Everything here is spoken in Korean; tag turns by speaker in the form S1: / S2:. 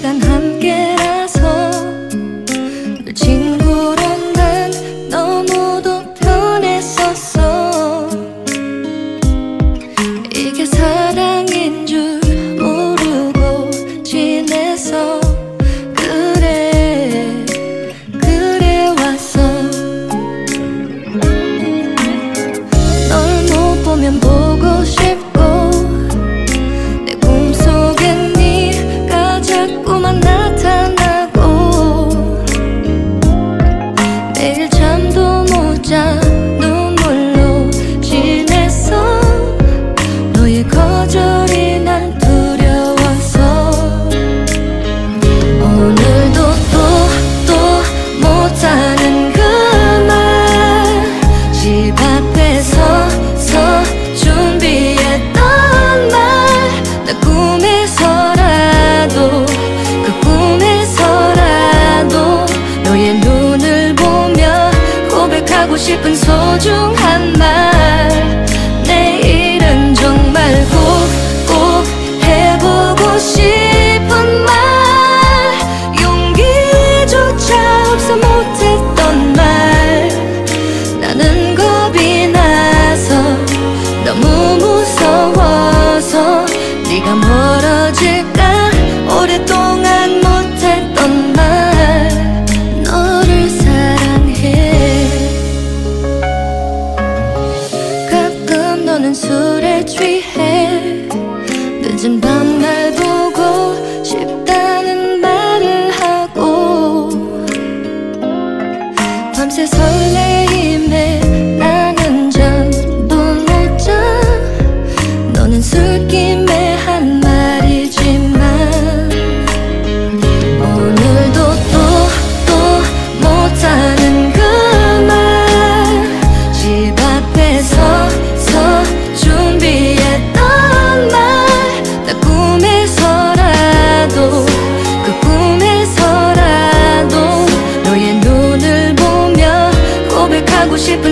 S1: 시간 함께 소중한 말. 술에 취해 늦은 밤 coucher peut